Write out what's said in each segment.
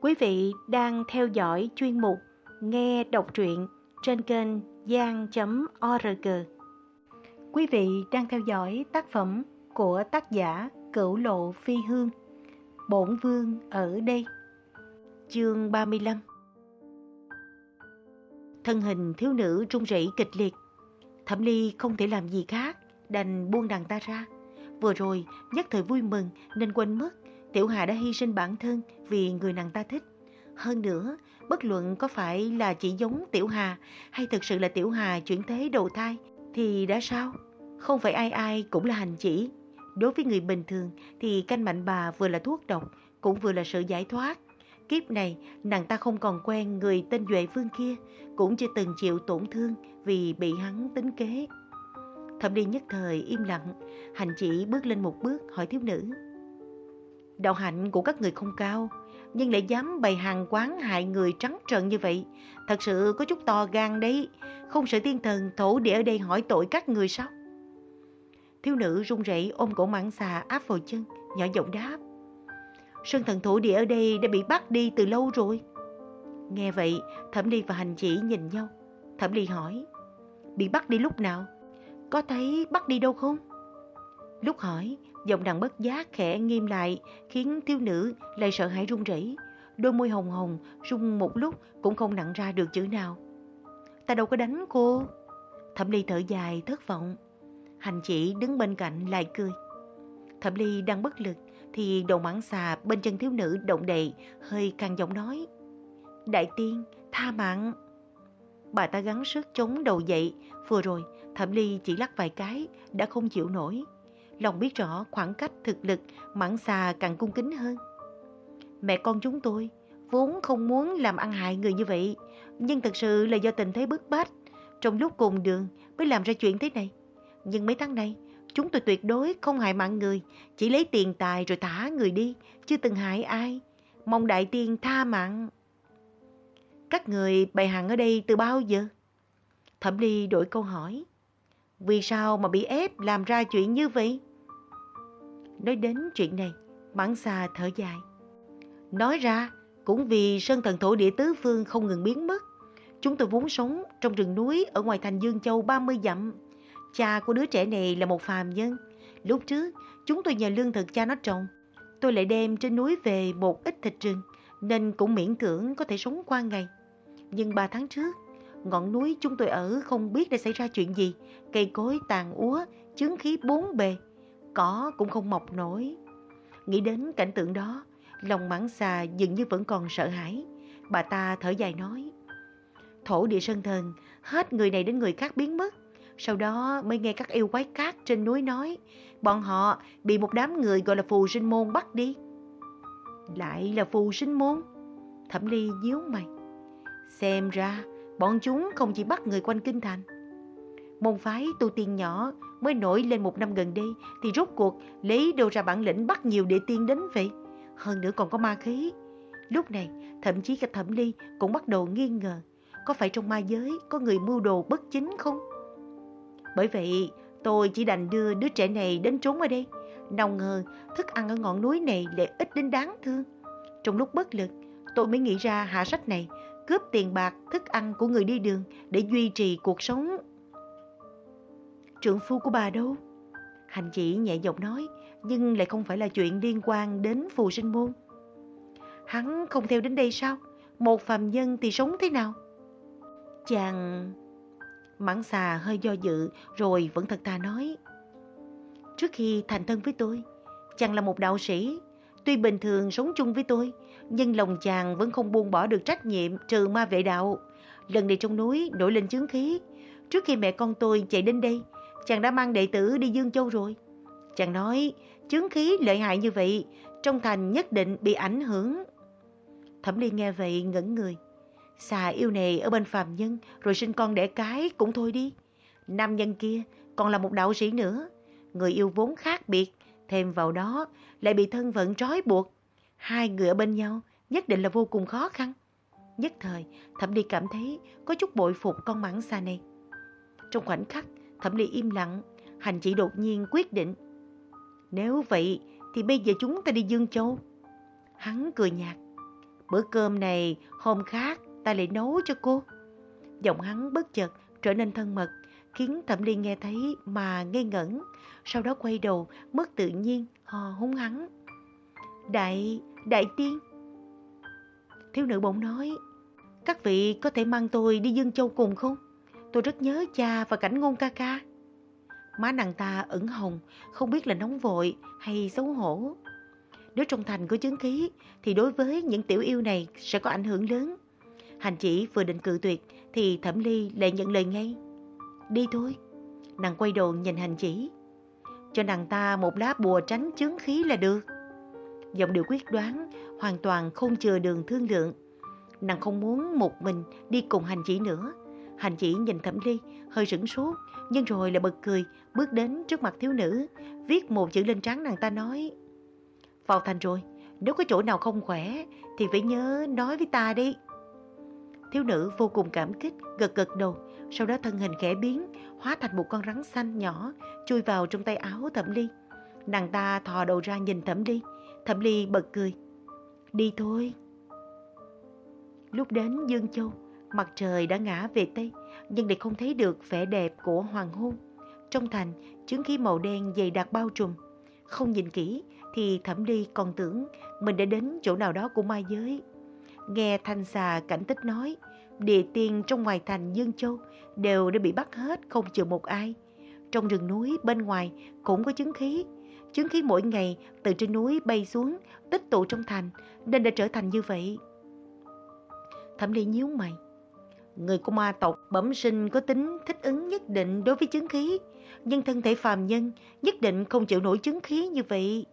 Quý vị đang theo dõi chuyên mục Nghe đọc truyện trên kênh gian.org. Quý vị đang theo dõi tác phẩm của tác giả Cửu Lộ Phi Hương, Bổn Vương ở đây. Chương 35 Thân hình thiếu nữ run rẩy kịch liệt. Thẩm Ly không thể làm gì khác, đành buông đàn ta ra. Vừa rồi, nhất thời vui mừng nên quên mất Tiểu Hà đã hy sinh bản thân vì người nàng ta thích. Hơn nữa, bất luận có phải là chỉ giống Tiểu Hà hay thực sự là Tiểu Hà chuyển thế đầu thai thì đã sao? Không phải ai ai cũng là hành chỉ. Đối với người bình thường thì canh mạnh bà vừa là thuốc độc cũng vừa là sự giải thoát. Kiếp này, nàng ta không còn quen người tên Duệ Vương kia, cũng chưa từng chịu tổn thương vì bị hắn tính kế. Thẩm đi nhất thời im lặng, hành chỉ bước lên một bước hỏi thiếu nữ. Đạo hạnh của các người không cao, nhưng lại dám bày hàng quán hại người trắng trợn như vậy. Thật sự có chút to gan đấy, không sợ tiên thần thổ địa ở đây hỏi tội các người sao? Thiếu nữ run rẩy ôm cổ mãng xà áp vào chân, nhỏ giọng đáp. Sơn thần thổ địa ở đây đã bị bắt đi từ lâu rồi. Nghe vậy, Thẩm Ly và Hành Chỉ nhìn nhau. Thẩm Ly hỏi, bị bắt đi lúc nào? Có thấy bắt đi đâu không? Lúc hỏi, giọng nàng bất giác khẽ nghiêm lại, khiến thiếu nữ lại sợ hãi run rẩy. Đôi môi hồng hồng, run một lúc cũng không nặng ra được chữ nào. Ta đâu có đánh cô. Thẩm Ly thở dài, thất vọng. Hành chỉ đứng bên cạnh lại cười. Thẩm Ly đang bất lực, thì đầu mãng xà bên chân thiếu nữ động đậy, hơi căng giọng nói. Đại tiên, tha mạng. Bà ta gắng sức chống đầu dậy, vừa rồi Thẩm Ly chỉ lắc vài cái, đã không chịu nổi. Lòng biết rõ khoảng cách thực lực mãn xà càng cung kính hơn. Mẹ con chúng tôi vốn không muốn làm ăn hại người như vậy, nhưng thật sự là do tình thế bức bách. Trong lúc cùng đường mới làm ra chuyện thế này. Nhưng mấy tháng nay chúng tôi tuyệt đối không hại mạng người, chỉ lấy tiền tài rồi thả người đi, chưa từng hại ai. Mong đại tiên tha mạng. Các người bày hàng ở đây từ bao giờ? Thẩm Ly đổi câu hỏi. Vì sao mà bị ép làm ra chuyện như vậy? Nói đến chuyện này, Mãn xà thở dài. Nói ra, cũng vì sơn thần thổ địa tứ phương không ngừng biến mất. Chúng tôi vốn sống trong rừng núi ở ngoài thành Dương Châu 30 dặm. Cha của đứa trẻ này là một phàm nhân. Lúc trước, chúng tôi nhờ lương thực cha nó trồng. Tôi lại đem trên núi về một ít thịt rừng, nên cũng miễn cưỡng có thể sống qua ngày. Nhưng ba tháng trước, ngọn núi chúng tôi ở không biết đã xảy ra chuyện gì. Cây cối tàn úa, chứng khí bốn bề. Cỏ cũng không mọc nổi. Nghĩ đến cảnh tượng đó, lòng mãn xà dường như vẫn còn sợ hãi. Bà ta thở dài nói. Thổ địa sơn thần, hết người này đến người khác biến mất. Sau đó mới nghe các yêu quái cát trên núi nói, bọn họ bị một đám người gọi là phù sinh môn bắt đi. Lại là phù sinh môn? Thẩm Ly nhíu mày. Xem ra, bọn chúng không chỉ bắt người quanh kinh thành. Môn phái tu tiên nhỏ mới nổi lên một năm gần đây thì rốt cuộc lấy đâu ra bản lĩnh bắt nhiều địa tiên đến vậy. Hơn nữa còn có ma khí. Lúc này, thậm chí cả Thẩm Ly cũng bắt đầu nghi ngờ có phải trong ma giới có người mưu đồ bất chính không? Bởi vậy, tôi chỉ đành đưa đứa trẻ này đến trốn ở đây. Nào ngờ, thức ăn ở ngọn núi này lại ít đến đáng thương. Trong lúc bất lực, tôi mới nghĩ ra hạ sách này, cướp tiền bạc, thức ăn của người đi đường để duy trì cuộc sống. Trưởng phu của bà đâu? Hành chỉ nhẹ giọng nói, nhưng lại không phải là chuyện liên quan đến phù sinh môn. Hắn không theo đến đây sao? Một phàm nhân thì sống thế nào? Chàng... Mãn xà hơi do dự rồi vẫn thật thà nói. Trước khi thành thân với tôi, chàng là một đạo sĩ. Tuy bình thường sống chung với tôi, nhưng lòng chàng vẫn không buông bỏ được trách nhiệm trừ ma vệ đạo. Lần này trong núi nổi lên chứng khí. Trước khi mẹ con tôi chạy đến đây, chàng đã mang đệ tử đi Dương Châu rồi. Chàng nói, chứng khí lợi hại như vậy, trong thành nhất định bị ảnh hưởng. Thẩm Ly nghe vậy ngẩn người. Xà yêu này ở bên phàm nhân rồi sinh con đẻ cái cũng thôi đi. Nam nhân kia còn là một đạo sĩ nữa. Người yêu vốn khác biệt, thêm vào đó lại bị thân phận trói buộc. Hai người ở bên nhau nhất định là vô cùng khó khăn. Nhất thời, Thẩm Ly cảm thấy có chút bội phục con mãng xà này. Trong khoảnh khắc, Thẩm Ly im lặng, hành chỉ đột nhiên quyết định. Nếu vậy thì bây giờ chúng ta đi Dương Châu. Hắn cười nhạt. Bữa cơm này hôm khác ta lại nấu cho cô. Giọng hắn bất chợt trở nên thân mật, khiến Thẩm Ly nghe thấy mà ngây ngẩn, sau đó quay đầu mất tự nhiên hò húng hắn. Đại, đại tiên. Thiếu nữ bỗng nói, các vị có thể mang tôi đi Dương Châu cùng không? Tôi rất nhớ cha và cảnh ngôn ca ca. Má nàng ta ửng hồng, không biết là nóng vội hay xấu hổ. Nếu trong thành có chứng khí, thì đối với những tiểu yêu này sẽ có ảnh hưởng lớn. Hành chỉ vừa định cự tuyệt, thì Thẩm Ly lại nhận lời ngay. Đi thôi. Nàng quay đầu nhìn hành chỉ. Cho nàng ta một lá bùa tránh chứng khí là được. Giọng điệu quyết đoán, hoàn toàn không chừa đường thương lượng. Nàng không muốn một mình đi cùng hành chỉ nữa. Hành chỉ nhìn Thẩm Ly, hơi sửng sốt, nhưng rồi lại bật cười, bước đến trước mặt thiếu nữ, viết một chữ lên trán nàng ta nói. Vào thành rồi, nếu có chỗ nào không khỏe thì phải nhớ nói với ta đi. Thiếu nữ vô cùng cảm kích, gật gật đầu, sau đó thân hình khẽ biến, hóa thành một con rắn xanh nhỏ, chui vào trong tay áo Thẩm Ly. Nàng ta thò đầu ra nhìn Thẩm Ly, Thẩm Ly bật cười. Đi thôi. Lúc đến Dương Châu, mặt trời đã ngã về Tây, nhưng lại không thấy được vẻ đẹp của hoàng hôn. Trong thành, chứng khí màu đen dày đặc bao trùm. Không nhìn kỹ thì Thẩm Ly còn tưởng mình đã đến chỗ nào đó của ma giới. Nghe Thanh Xà cảnh tích nói, địa tiên trong ngoài thành Dương Châu đều đã bị bắt hết không chừa một ai. Trong rừng núi bên ngoài cũng có chứng khí. Chứng khí mỗi ngày từ trên núi bay xuống, tích tụ trong thành, nên đã trở thành như vậy. Thẩm Ly nhíu mày. Người của ma tộc bẩm sinh có tính thích ứng nhất định đối với chứng khí, nhưng thân thể phàm nhân nhất định không chịu nổi chứng khí như vậy.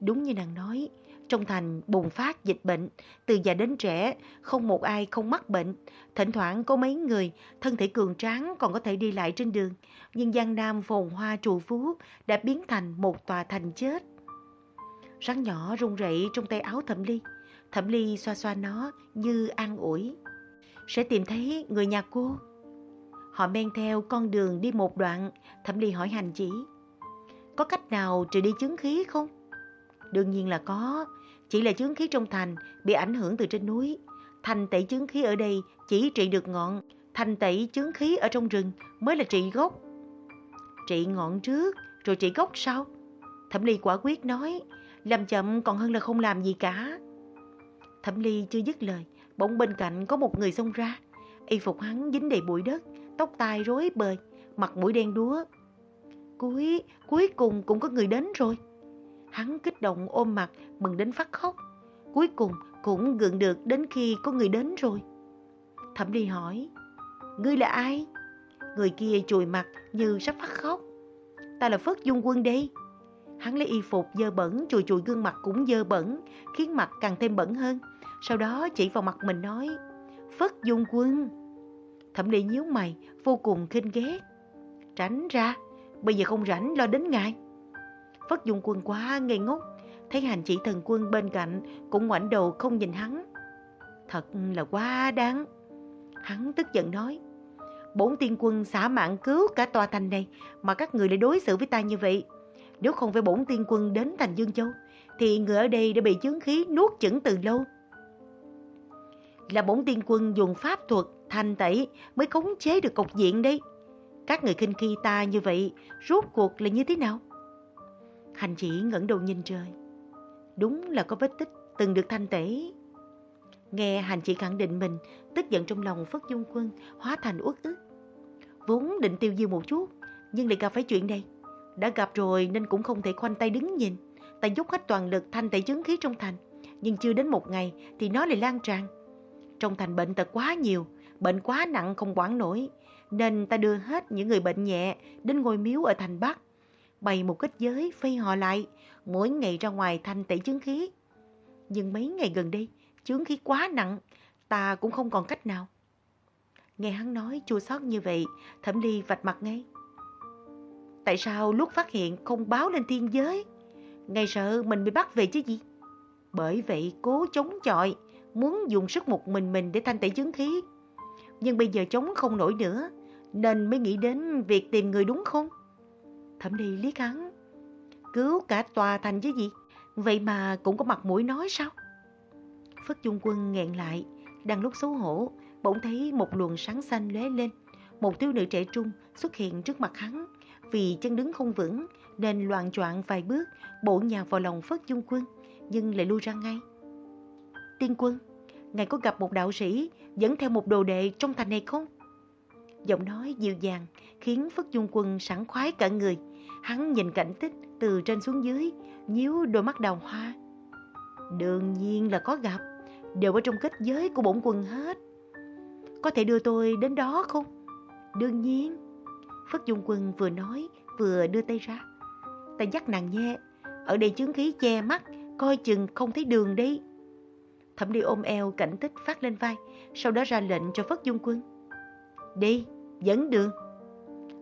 Đúng như nàng nói, trong thành bùng phát dịch bệnh, từ già đến trẻ, không một ai không mắc bệnh. Thỉnh thoảng có mấy người, thân thể cường tráng còn có thể đi lại trên đường. Nhưng Giang Nam phồn hoa trù phú đã biến thành một tòa thành chết. Rắn nhỏ run rẩy trong tay áo thẩm ly. Thẩm ly xoa xoa nó như an ủi. Sẽ tìm thấy người nhà cô. Họ men theo con đường đi một đoạn, thẩm ly hỏi hành chỉ. Có cách nào trừ đi chứng khí không? Đương nhiên là có, chỉ là chứng khí trong thành bị ảnh hưởng từ trên núi. Thành tẩy chứng khí ở đây chỉ trị được ngọn, thành tẩy chứng khí ở trong rừng mới là trị gốc. Trị ngọn trước, rồi trị gốc sau. Thẩm Ly quả quyết nói, làm chậm còn hơn là không làm gì cả. Thẩm Ly chưa dứt lời, bỗng bên cạnh có một người xông ra. Y phục hắn dính đầy bụi đất, tóc tai rối bời, mặt mũi đen đúa. Cuối, cuối cùng cũng có người đến rồi. Hắn kích động ôm mặt, mừng đến phát khóc. Cuối cùng cũng gượng được đến khi có người đến rồi. Thẩm Ly hỏi, Ngươi là ai? Người kia chùi mặt như sắp phát khóc. Ta là Phất Dung Quân đây. Hắn lấy y phục dơ bẩn, chùi chùi gương mặt cũng dơ bẩn, khiến mặt càng thêm bẩn hơn. Sau đó chỉ vào mặt mình nói, Phất Dung Quân. Thẩm Ly nhíu mày, vô cùng khinh ghét. Tránh ra, bây giờ không rảnh lo đến ngài. Phất Dung Quân quá ngây ngốc, thấy hành chỉ thần quân bên cạnh cũng ngoảnh đầu không nhìn hắn. Thật là quá đáng. Hắn tức giận nói, bốn tiên quân xả mạng cứu cả tòa thành này mà các người lại đối xử với ta như vậy. Nếu không phải bổn tiên quân đến thành Dương Châu, thì người ở đây đã bị chướng khí nuốt chửng từ lâu. Là bổn tiên quân dùng pháp thuật thanh tẩy mới khống chế được cục diện đấy. Các người khinh khi ta như vậy, rốt cuộc là như thế nào? Hành chỉ ngẩng đầu nhìn trời. Đúng là có vết tích từng được thanh tẩy. Nghe hành chỉ khẳng định mình, tức giận trong lòng Phất Dung Quân hóa thành uất ức. Vốn định tiêu diêu một chút, nhưng lại gặp phải chuyện đây. Đã gặp rồi nên cũng không thể khoanh tay đứng nhìn. Ta dốc hết toàn lực thanh tẩy chứng khí trong thành. Nhưng chưa đến một ngày thì nó lại lan tràn. Trong thành bệnh tật quá nhiều, bệnh quá nặng không quản nổi. Nên ta đưa hết những người bệnh nhẹ đến ngôi miếu ở thành Bắc bày một kết giới phi họ lại, mỗi ngày ra ngoài thanh tẩy chứng khí. Nhưng mấy ngày gần đây, chứng khí quá nặng, ta cũng không còn cách nào. Nghe hắn nói chua xót như vậy, thẩm ly vạch mặt ngay. Tại sao lúc phát hiện không báo lên thiên giới? Ngày sợ mình bị bắt về chứ gì? Bởi vậy cố chống chọi, muốn dùng sức một mình mình để thanh tẩy chứng khí. Nhưng bây giờ chống không nổi nữa, nên mới nghĩ đến việc tìm người đúng không? Thẩm đi liếc hắn. Cứu cả tòa thành chứ gì? Vậy mà cũng có mặt mũi nói sao? Phất Dung Quân nghẹn lại, đang lúc xấu hổ, bỗng thấy một luồng sáng xanh lóe lên. Một thiếu nữ trẻ trung xuất hiện trước mặt hắn. Vì chân đứng không vững nên loạn choạng vài bước, bổ nhào vào lòng Phất Dung Quân, nhưng lại lui ra ngay. Tiên quân, ngài có gặp một đạo sĩ dẫn theo một đồ đệ trong thành này không? Giọng nói dịu dàng khiến Phất Dung Quân sẵn khoái cả người. Hắn nhìn cảnh tích từ trên xuống dưới, nhíu đôi mắt đào hoa. Đương nhiên là có gặp, đều ở trong kết giới của bổn quân hết. Có thể đưa tôi đến đó không? Đương nhiên. Phất Dung Quân vừa nói vừa đưa tay ra. Ta dắt nàng nhé, ở đây chứng khí che mắt, coi chừng không thấy đường đi. Thẩm đi ôm eo cảnh tích phát lên vai, sau đó ra lệnh cho Phất Dung Quân. Đi, dẫn đường.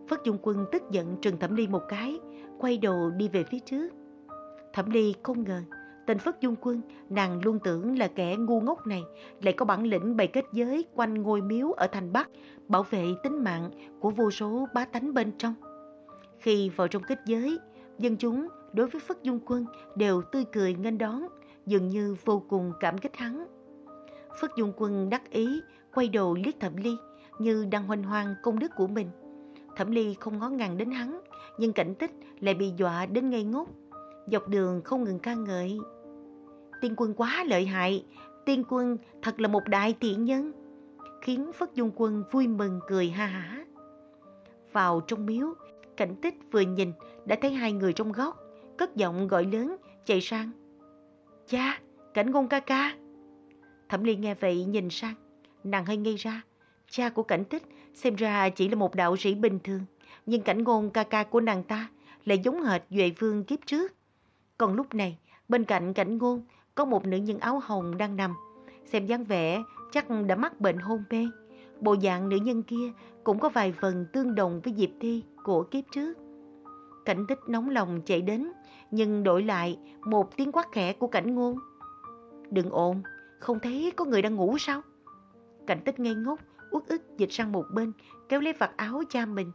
Phất Dung Quân tức giận trừng Thẩm Ly một cái, quay đầu đi về phía trước. Thẩm Ly không ngờ, tên Phất Dung Quân, nàng luôn tưởng là kẻ ngu ngốc này, lại có bản lĩnh bày kết giới quanh ngôi miếu ở thành Bắc, bảo vệ tính mạng của vô số bá tánh bên trong. Khi vào trong kết giới, dân chúng đối với Phất Dung Quân đều tươi cười nghênh đón, dường như vô cùng cảm kích hắn. Phất Dung Quân đắc ý, quay đầu liếc Thẩm Ly, như đang hoành hoang công đức của mình. Thẩm Ly không ngó ngàng đến hắn, nhưng cảnh tích lại bị dọa đến ngây ngốc. Dọc đường không ngừng ca ngợi. Tiên quân quá lợi hại, tiên quân thật là một đại thiện nhân. Khiến Phất Dung Quân vui mừng cười ha hả. Vào trong miếu, cảnh tích vừa nhìn đã thấy hai người trong góc, cất giọng gọi lớn, chạy sang. Cha, cảnh ngôn ca ca. Thẩm Ly nghe vậy nhìn sang, nàng hơi ngây ra. Cha của cảnh tích xem ra chỉ là một đạo sĩ bình thường, nhưng cảnh ngôn ca ca của nàng ta lại giống hệt Duệ Vương kiếp trước. Còn lúc này, bên cạnh cảnh ngôn có một nữ nhân áo hồng đang nằm. Xem dáng vẻ chắc đã mắc bệnh hôn mê. Bộ dạng nữ nhân kia cũng có vài phần tương đồng với Diệp Thi của kiếp trước. Cảnh tích nóng lòng chạy đến, nhưng đổi lại một tiếng quát khẽ của cảnh ngôn. Đừng ồn, không thấy có người đang ngủ sao? Cảnh tích ngây ngốc, uất ức dịch sang một bên, kéo lấy vạt áo cha mình.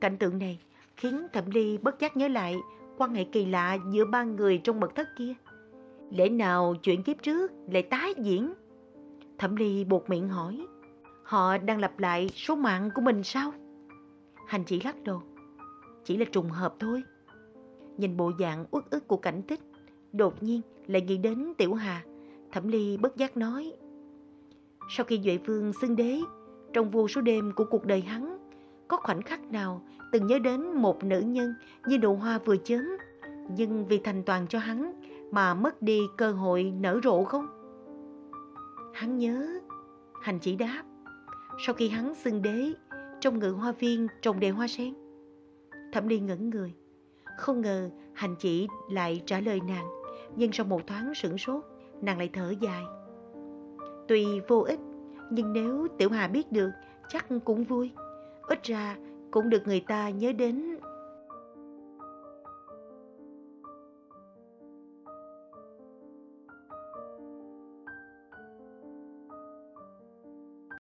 Cảnh tượng này khiến Thẩm Ly bất giác nhớ lại quan hệ kỳ lạ giữa ba người trong mật thất kia. Lẽ nào chuyện kiếp trước lại tái diễn? Thẩm Ly buộc miệng hỏi. Họ đang lặp lại số mạng của mình sao? Hành chỉ lắc đầu. Chỉ là trùng hợp thôi. Nhìn bộ dạng uất ức của cảnh tích, đột nhiên lại nghĩ đến Tiểu Hà. Thẩm Ly bất giác nói. Sau khi Duệ Vương xưng đế, trong vô số đêm của cuộc đời hắn, có khoảnh khắc nào từng nhớ đến một nữ nhân như nụ hoa vừa chớm, nhưng vì thành toàn cho hắn mà mất đi cơ hội nở rộ không? Hắn nhớ, hành chỉ đáp, sau khi hắn xưng đế, trong ngự hoa viên trồng đầy hoa sen. Thẩm Ly ngẩn người, không ngờ hành chỉ lại trả lời nàng, nhưng sau một thoáng sửng sốt, nàng lại thở dài. Tuy vô ích, nhưng nếu Tiểu Hà biết được, chắc cũng vui. Ít ra cũng được người ta nhớ đến